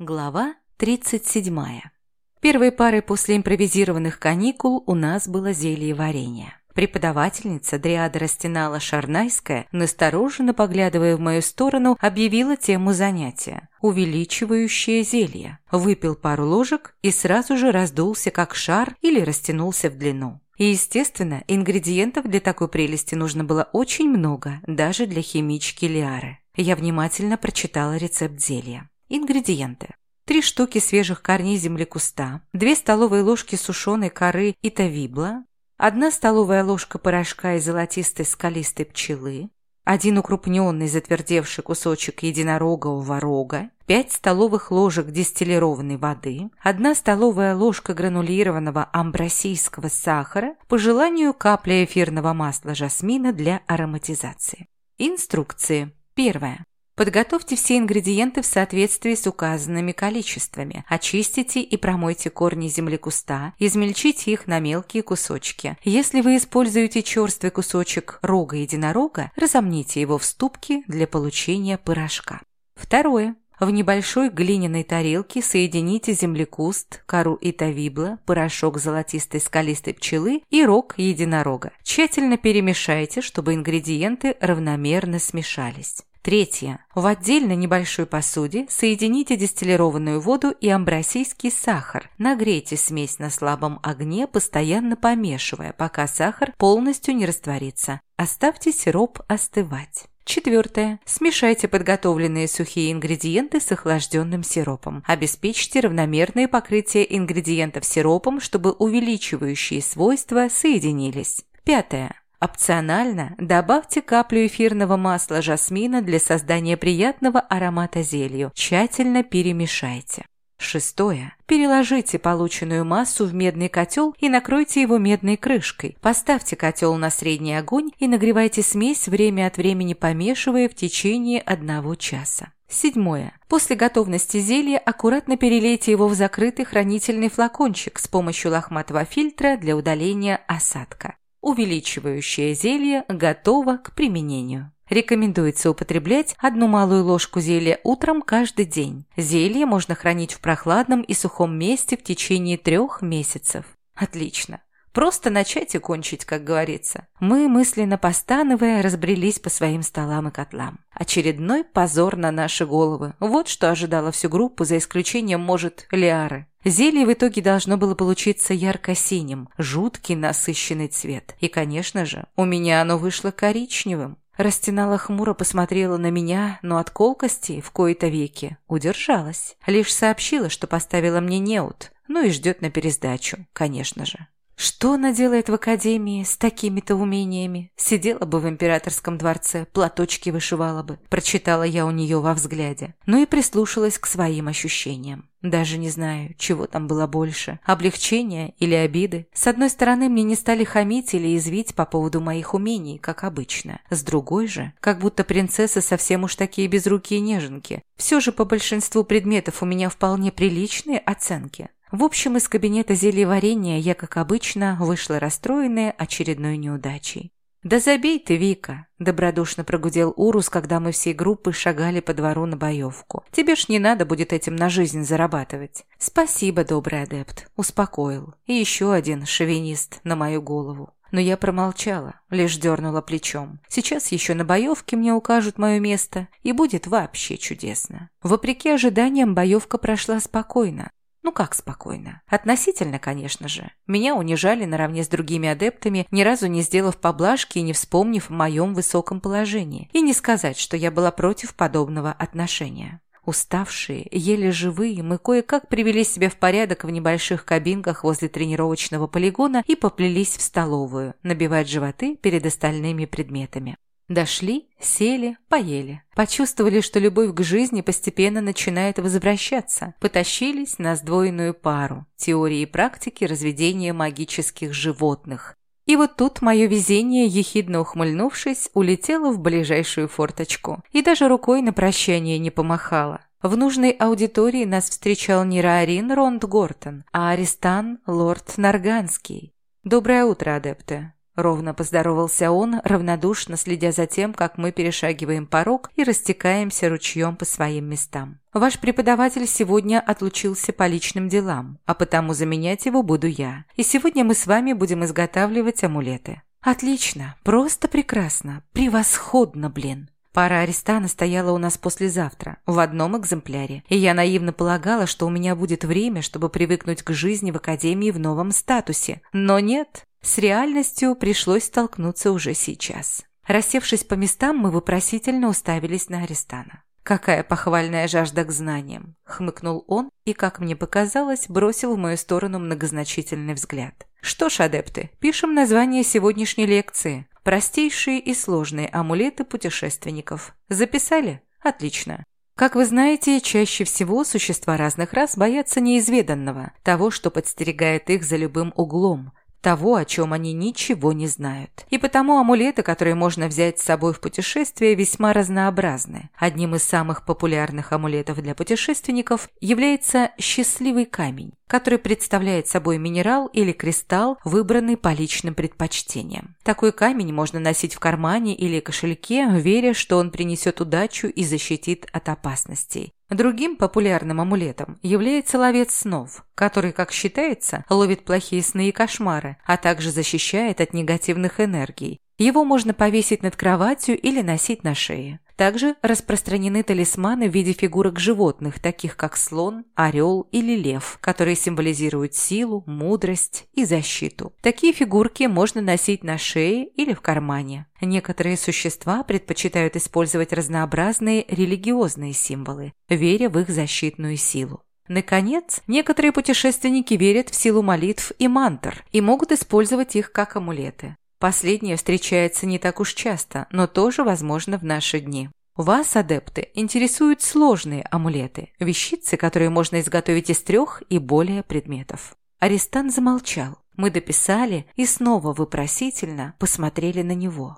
Глава 37. Первой парой после импровизированных каникул у нас было зелье варенье. Преподавательница Дриада Растинала Шарнайская, настороженно поглядывая в мою сторону, объявила тему занятия – увеличивающее зелье. Выпил пару ложек и сразу же раздулся как шар или растянулся в длину. И, естественно, ингредиентов для такой прелести нужно было очень много, даже для химички Лиары. Я внимательно прочитала рецепт зелья. Ингредиенты. Три штуки свежих корней землекуста, две столовые ложки сушеной коры и тавибла, одна столовая ложка порошка из золотистой скалистой пчелы, один укрупненный затвердевший кусочек единорогового рога, 5 столовых ложек дистиллированной воды, одна столовая ложка гранулированного амбросийского сахара, по желанию капля эфирного масла жасмина для ароматизации. Инструкции. Первое. Подготовьте все ингредиенты в соответствии с указанными количествами. Очистите и промойте корни землекуста, измельчите их на мелкие кусочки. Если вы используете черствый кусочек рога единорога, разомните его в ступки для получения порошка. Второе. В небольшой глиняной тарелке соедините землекуст, кору и тавибла, порошок золотистой скалистой пчелы и рог единорога. Тщательно перемешайте, чтобы ингредиенты равномерно смешались. Третье. В отдельно небольшой посуде соедините дистиллированную воду и амбросийский сахар. Нагрейте смесь на слабом огне, постоянно помешивая, пока сахар полностью не растворится. Оставьте сироп остывать. Четвертое. Смешайте подготовленные сухие ингредиенты с охлажденным сиропом. Обеспечьте равномерное покрытие ингредиентов сиропом, чтобы увеличивающие свойства соединились. Пятое. Опционально добавьте каплю эфирного масла жасмина для создания приятного аромата зелью. Тщательно перемешайте. Шестое. Переложите полученную массу в медный котел и накройте его медной крышкой. Поставьте котел на средний огонь и нагревайте смесь, время от времени помешивая в течение одного часа. Седьмое. После готовности зелья аккуратно перелейте его в закрытый хранительный флакончик с помощью лохматого фильтра для удаления осадка. Увеличивающее зелье готово к применению. Рекомендуется употреблять одну малую ложку зелья утром каждый день. Зелье можно хранить в прохладном и сухом месте в течение трех месяцев. Отлично. Просто начать и кончить, как говорится. Мы, мысленно постановая, разбрелись по своим столам и котлам. Очередной позор на наши головы. Вот что ожидала всю группу, за исключением, может, Лиары. Зелье в итоге должно было получиться ярко-синим, жуткий насыщенный цвет. И, конечно же, у меня оно вышло коричневым. Растинала хмуро посмотрела на меня, но от колкости в кои-то веки удержалась. Лишь сообщила, что поставила мне неуд, ну и ждет на пересдачу, конечно же. Что она делает в академии с такими-то умениями? Сидела бы в императорском дворце, платочки вышивала бы. Прочитала я у нее во взгляде. Ну и прислушалась к своим ощущениям. Даже не знаю, чего там было больше. Облегчения или обиды. С одной стороны, мне не стали хамить или извить по поводу моих умений, как обычно. С другой же, как будто принцессы совсем уж такие безрукие неженки. Все же по большинству предметов у меня вполне приличные оценки. В общем, из кабинета зельеварения я, как обычно, вышла расстроенная очередной неудачей. «Да забей ты, Вика!» – добродушно прогудел Урус, когда мы всей группой шагали по двору на боевку. «Тебе ж не надо будет этим на жизнь зарабатывать». «Спасибо, добрый адепт», – успокоил. И еще один шовинист на мою голову. Но я промолчала, лишь дернула плечом. Сейчас еще на боевке мне укажут мое место, и будет вообще чудесно. Вопреки ожиданиям, боевка прошла спокойно. Ну как спокойно? Относительно, конечно же. Меня унижали наравне с другими адептами, ни разу не сделав поблажки и не вспомнив о моем высоком положении. И не сказать, что я была против подобного отношения. Уставшие, еле живые, мы кое-как привели себя в порядок в небольших кабинках возле тренировочного полигона и поплелись в столовую, набивать животы перед остальными предметами. Дошли, сели, поели. Почувствовали, что любовь к жизни постепенно начинает возвращаться. Потащились на сдвоенную пару теории и практики разведения магических животных. И вот тут мое везение, ехидно ухмыльнувшись, улетело в ближайшую форточку. И даже рукой на прощание не помахала. В нужной аудитории нас встречал не Раарин Ронд Гортон, а Аристан Лорд Нарганский. «Доброе утро, адепты!» Ровно поздоровался он, равнодушно следя за тем, как мы перешагиваем порог и растекаемся ручьем по своим местам. «Ваш преподаватель сегодня отлучился по личным делам, а потому заменять его буду я. И сегодня мы с вами будем изготавливать амулеты». «Отлично, просто прекрасно, превосходно, блин!» Пара Аристана стояла у нас послезавтра, в одном экземпляре, и я наивно полагала, что у меня будет время, чтобы привыкнуть к жизни в Академии в новом статусе. Но нет, с реальностью пришлось столкнуться уже сейчас. Рассевшись по местам, мы вопросительно уставились на Аристана. «Какая похвальная жажда к знаниям!» – хмыкнул он и, как мне показалось, бросил в мою сторону многозначительный взгляд. «Что ж, адепты, пишем название сегодняшней лекции. Простейшие и сложные амулеты путешественников. Записали? Отлично. Как вы знаете, чаще всего существа разных рас боятся неизведанного, того, что подстерегает их за любым углом, того, о чем они ничего не знают. И потому амулеты, которые можно взять с собой в путешествие, весьма разнообразны. Одним из самых популярных амулетов для путешественников является «счастливый камень», который представляет собой минерал или кристалл, выбранный по личным предпочтениям. Такой камень можно носить в кармане или кошельке, веря, что он принесет удачу и защитит от опасностей. Другим популярным амулетом является ловец снов, который, как считается, ловит плохие сны и кошмары, а также защищает от негативных энергий. Его можно повесить над кроватью или носить на шее. Также распространены талисманы в виде фигурок животных, таких как слон, орел или лев, которые символизируют силу, мудрость и защиту. Такие фигурки можно носить на шее или в кармане. Некоторые существа предпочитают использовать разнообразные религиозные символы, веря в их защитную силу. Наконец, некоторые путешественники верят в силу молитв и мантр и могут использовать их как амулеты. Последнее встречается не так уж часто, но тоже возможно в наши дни. Вас, адепты, интересуют сложные амулеты, вещицы, которые можно изготовить из трех и более предметов. Арестант замолчал. Мы дописали и снова вопросительно посмотрели на него.